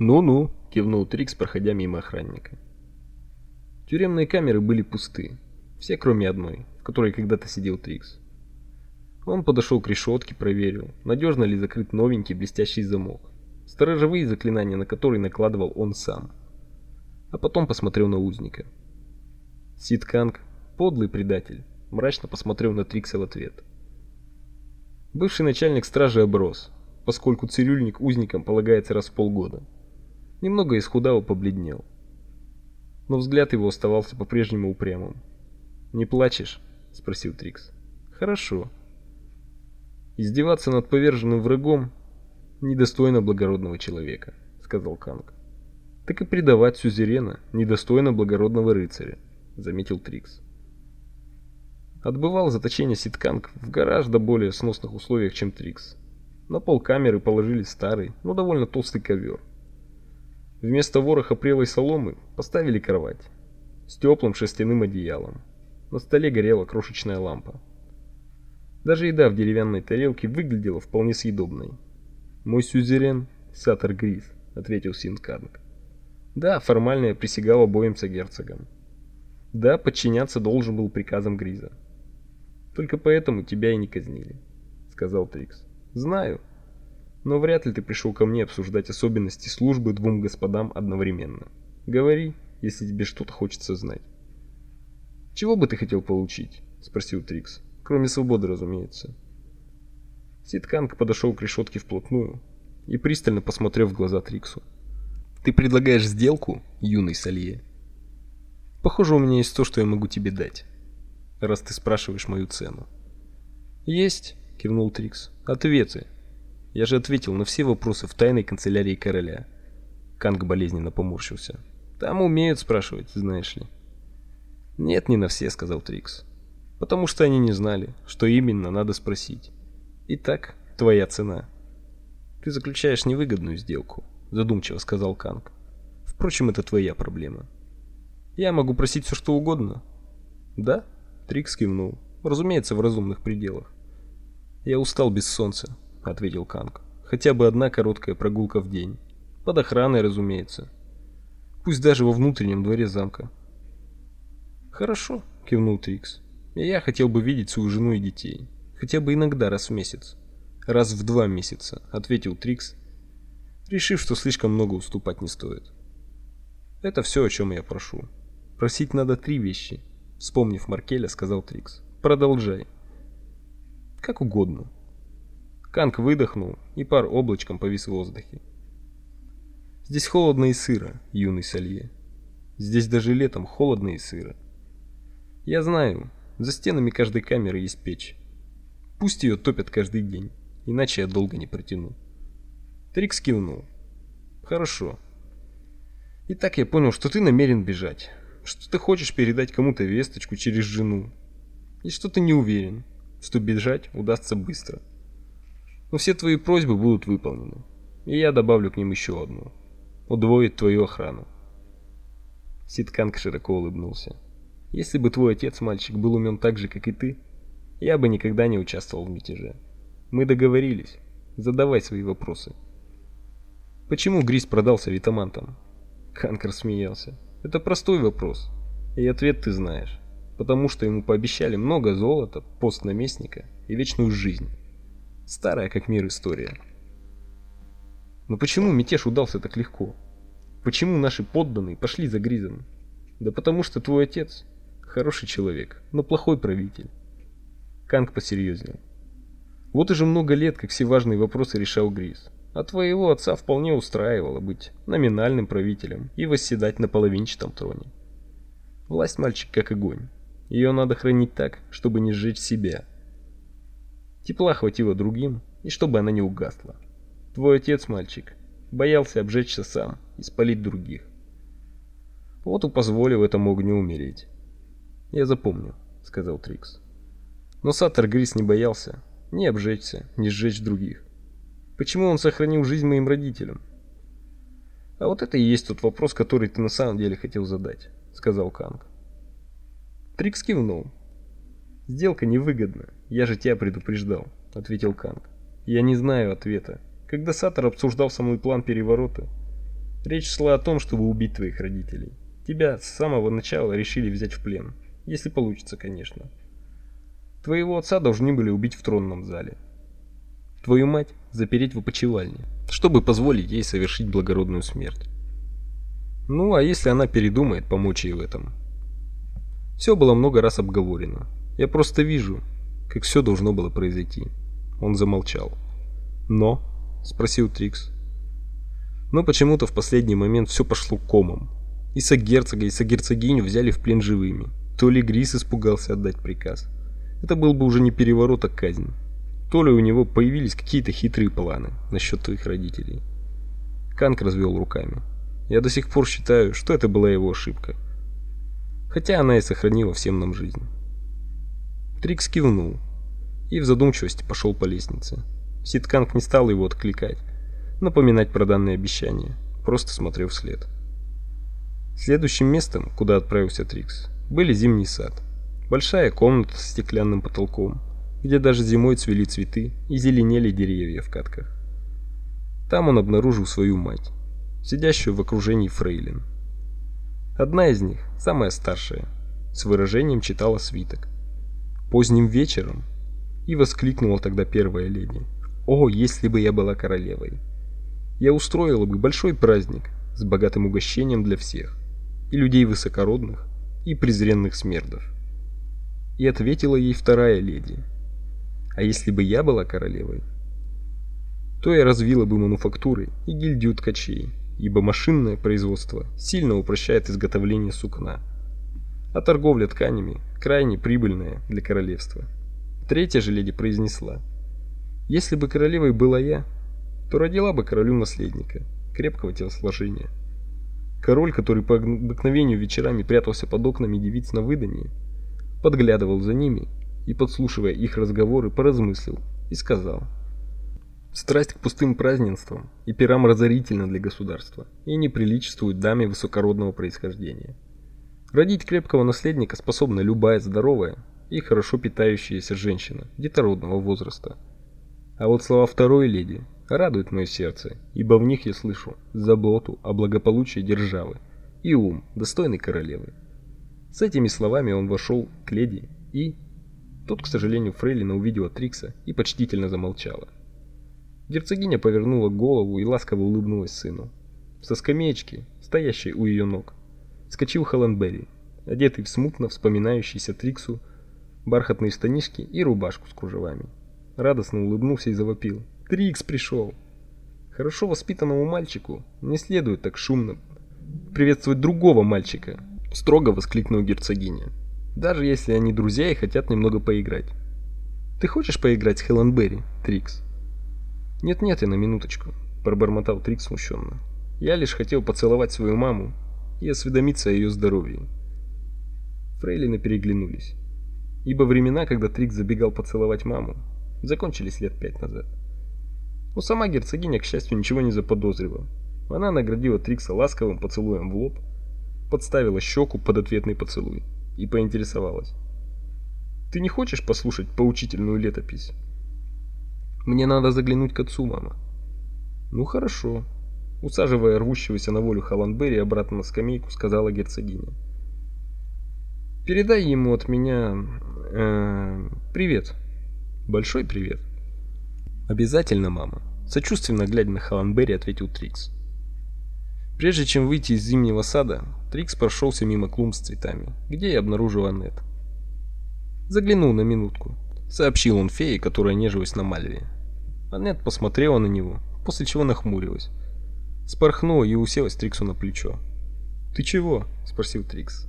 «Ну-ну», — кивнул Трикс, проходя мимо охранника. Тюремные камеры были пусты, все кроме одной, в которой когда-то сидел Трикс. Он подошел к решетке, проверил, надежно ли закрыт новенький блестящий замок, сторожевые заклинания на которые накладывал он сам. А потом посмотрел на узника. Сид Канг, подлый предатель, мрачно посмотрел на Трикса в ответ. Бывший начальник стражи оброс, поскольку цирюльник узникам полагается раз в полгода. Немного исхудал и побледнел. Но взгляд его оставался по-прежнему упрямым. «Не плачешь?» — спросил Трикс. «Хорошо». «Издеваться над поверженным врагом недостойно благородного человека», — сказал Канг. «Так и предавать сюзерена недостойно благородного рыцаря», — заметил Трикс. Отбывал заточение Ситканг в гораздо более сносных условиях, чем Трикс. На пол камеры положили старый, но довольно толстый ковер. Вместо вороха прелой соломы поставили кровать с теплым шерстяным одеялом. На столе горела крошечная лампа. Даже еда в деревянной тарелке выглядела вполне съедобной. «Мой сюзерен — Сатор Грис», — ответил Синканг. «Да, формально я присягал обоим согерцогам. Да, подчиняться должен был приказам Гриза. Только поэтому тебя и не казнили, сказал Трикс. Знаю. Но вряд ли ты пришел ко мне обсуждать особенности службы двум господам одновременно. Говори, если тебе что-то хочется знать. Чего бы ты хотел получить? спросил Трикс. Кроме свободы, разумеется. Ситканг подошел к решетке вплотную и пристально посмотрел в глаза Триксу. Ты предлагаешь сделку, юный Салье? Похоже, у меня есть то, что я могу тебе дать раз ты спрашиваешь мою цену. Есть, кивнул Трикс. Ответы. Я же ответил на все вопросы в тайной канцелярии короля. Канг болезненно поморщился. Там умеют спрашивать, знаешь ли. Нет, не на все, сказал Трикс. Потому что они не знали, что именно надо спросить. Итак, твоя цена. Ты заключаешь невыгодную сделку, задумчиво сказал Канг. Впрочем, это твоя проблема. Я могу просить все что угодно. Да? Трикс кивнул. Разумеется, в разумных пределах. Я устал без солнца, ответил Канг. Хотя бы одна короткая прогулка в день. Под охраной, разумеется. Пусть даже во внутреннем дворе замка. Хорошо, кивнул Трикс. Я хотел бы видеть свою жену и детей, хотя бы иногда раз в месяц. Раз в два месяца, ответил Трикс, решив, что слишком много уступать не стоит. Это все, о чем я прошу. Просить надо три вещи: Вспомнив Маркеля, сказал Трикс. Продолжай. Как угодно. Канк выдохнул, и пар облачком повис в воздухе. Здесь холодно и сыро, юный Салье. Здесь даже летом холодно и сыро. Я знаю, за стенами каждой камеры есть печь. Пусть ее топят каждый день, иначе я долго не протяну. Трикс кивнул. Хорошо. Итак, я понял, что ты намерен бежать что ты хочешь передать кому-то весточку через жену, и что ты не уверен, что бежать удастся быстро. Но все твои просьбы будут выполнены, и я добавлю к ним еще одну – удвоить твою охрану. Ситканг широко улыбнулся. Если бы твой отец, мальчик, был умен так же, как и ты, я бы никогда не участвовал в мятеже. Мы договорились. Задавай свои вопросы. Почему Грис продался витамантам? Канкер смеялся. Это простой вопрос. И ответ ты знаешь. Потому что ему пообещали много золота, пост наместника и вечную жизнь. Старая как мир история. Но почему мятеж удался так легко? Почему наши подданные пошли за Гризом? Да потому что твой отец хороший человек, но плохой правитель. Канг посерьезнел. Вот уже много лет, как все важные вопросы решал Гриз. А твоего отца вполне устраивало быть номинальным правителем и восседать на половинчатом троне. Власть, мальчик, как огонь. Ее надо хранить так, чтобы не сжечь себя. Тепла хватило другим, и чтобы она не угасла. Твой отец, мальчик, боялся обжечься сам и спалить других. Вот и позволил этому огню умереть. Я запомню, сказал Трикс. Но Саттер Грис не боялся ни обжечься, ни сжечь других. Почему он сохранил жизнь моим родителям? А вот это и есть тот вопрос, который ты на самом деле хотел задать, сказал Канг. Трикс кивнул. Сделка невыгодна, я же тебя предупреждал, ответил Канг. Я не знаю ответа. Когда Сатор обсуждал со мной план переворота, Речь шла о том, чтобы убить твоих родителей. Тебя с самого начала решили взять в плен, если получится, конечно. Твоего отца должны были убить в тронном зале. Твою мать запереть в опочивальне, чтобы позволить ей совершить благородную смерть. Ну, а если она передумает помочь ей в этом? Все было много раз обговорено. Я просто вижу, как все должно было произойти. Он замолчал. Но, спросил Трикс. Но почему-то в последний момент все пошло комом. И сагерцога, и сагерцогиню взяли в плен живыми. То ли Грис испугался отдать приказ. Это был бы уже не переворот, а казнь. То ли у него появились какие-то хитрые планы насчет твоих родителей. Канк развел руками. Я до сих пор считаю, что это была его ошибка. Хотя она и сохранила всем нам жизнь. Трикс кивнул и в задумчивости пошел по лестнице. Ситканг не стал его откликать, напоминать про данное обещание, просто смотрел вслед. Следующим местом, куда отправился Трикс, были зимний сад. Большая комната с стеклянным потолком, где даже зимой цвели цветы и зеленели деревья в катках. Там он обнаружил свою мать, сидящую в окружении фрейлин. Одна из них, самая старшая, с выражением читала свиток. Поздним вечером и воскликнула тогда первая леди: "О, если бы я была королевой! Я устроила бы большой праздник с богатым угощением для всех, и людей высокородных, и презренных смердов". И ответила ей вторая леди: "А если бы я была королевой, то я развила бы мануфактуры и гильдию ткачей, ибо машинное производство сильно упрощает изготовление сукна, а торговля тканями крайне прибыльная для королевства". Третья же леди произнесла: "Если бы королевой была я, то родила бы королю наследника, крепкого телосложения". Король, который по обыкновению вечерами прятался под окнами девиц на выданье, подглядывал за ними и, подслушивая их разговоры, поразмыслил и сказал: Страсть к пустым празднествам и пирам разорительна для государства и не приличествует даме высокородного происхождения. Родить крепкого наследника способна любая здоровая и хорошо питающаяся женщина детородного возраста. А вот слова второй леди радуют мое сердце, ибо в них я слышу заботу о благополучии державы и ум достойной королевы. С этими словами он вошел к леди и Тут, к сожалению, Фрейлина увидела Трикса и почтительно замолчала. Герцогиня повернула голову и ласково улыбнулась сыну. Со скамеечки, стоящей у ее ног, скочил Холландберри, одетый в смутно вспоминающийся Триксу бархатные штанишки и рубашку с кружевами. Радостно улыбнулся и завопил: "Трикс пришел!" Хорошо воспитанному мальчику не следует так шумно приветствовать другого мальчика, строго воскликнула герцогиня. Даже если они друзья и хотят немного поиграть. Ты хочешь поиграть с Хелленберри, Трикс? Нет-нет, я на минуточку, пробормотал Трикс смущенно. Я лишь хотел поцеловать свою маму и осведомиться о ее здоровье. Фрейлины переглянулись ибо времена, когда Трикс забегал поцеловать маму, закончились лет пять назад. Но сама герцогиня, к счастью, ничего не заподозрила. Она наградила Трикса ласковым поцелуем в лоб, подставила щеку под ответный поцелуй и поинтересовалась: "Ты не хочешь послушать поучительную летопись?" "Мне надо заглянуть к отцу, мама". "Ну хорошо", усаживая рвущегося на волю Халанбери обратно на скамейку, сказала герцогиня. Передай ему от меня э, привет. Большой привет. Обязательно, мама. Сочувственно глядя на Халанберри, ответил Трикс. Прежде чем выйти из зимнего сада, Трикс прошелся мимо клумб с цветами, где и обнаружил Аннет. Заглянул на минутку, сообщил он фее, которая нежилась на мальве. Аннет посмотрела на него, после чего нахмурилась. Спорхнула и уселась Триксу на плечо. "Ты чего?" спросил Трикс.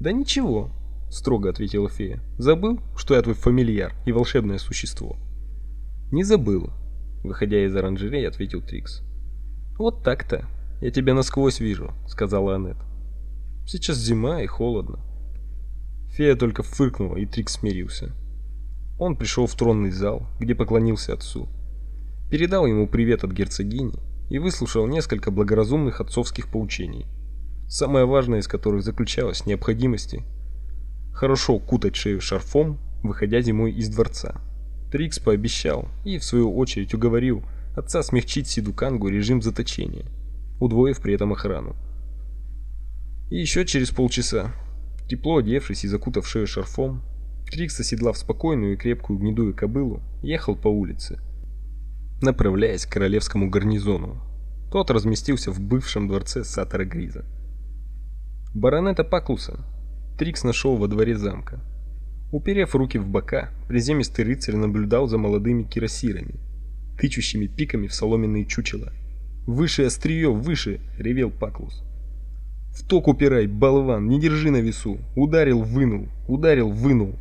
Да ничего, строго ответила фея. Забыл, что я твой фамильяр и волшебное существо? Не забыл, выходя из оранжереи, ответил Трикс. Вот так-то. Я тебя насквозь вижу, сказала Анет. Сейчас зима и холодно. Фея только фыркнула, и Трикс смирился. Он пришел в тронный зал, где поклонился отцу. Передал ему привет от герцогини и выслушал несколько благоразумных отцовских поучений самое важное из которых заключалось в необходимости хорошо кутать шею шарфом, выходя зимой из дворца. Трикс пообещал и в свою очередь уговорил отца смягчить Сидукангу режим заточения удвоив при этом охрану. И еще через полчаса, тепло одевшись и закутав шею шарфом, Трикс, оседлав спокойную и крепкую гнедую кобылу, ехал по улице, направляясь к королевскому гарнизону. Тот разместился в бывшем дворце Сатора Гриза. Баронета Паклуса Трикс нашел во дворе замка. Уперев руки в бока, приземистый рыцарь наблюдал за молодыми кирасирами, тычущими пиками в соломенные чучела. «Выше острие, выше!» — ревел Паклус. «В ток упирай, болван, не держи на весу! Ударил, вынул, ударил, вынул!»